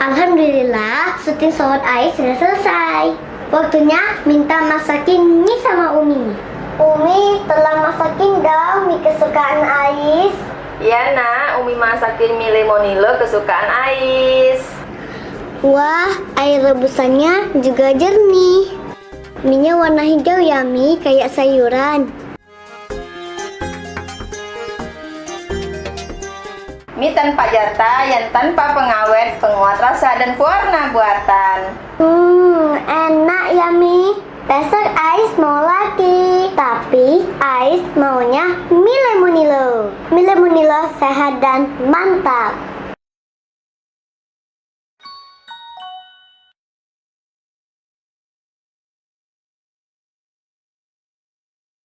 Alhamdulillah, syuting Sohot Ais sudah selesai. Waktunya minta masakin mie sama Umi. Umi, telah masakin dong mie kesukaan Ais. Iya nak, Umi masakin mie lemonilo kesukaan Ais. Wah, air rebusannya juga jernih. Minyak warna hijau ya, Mi, kayak sayuran. Mie tanpa jarta yang tanpa pengawet, penguat rasa dan pewarna buatan. Hmm, enak ya, Mi. Besok Ais mau lagi. Tapi Ais maunya mie lemonilo. Mie lemonilo sehat dan mantap.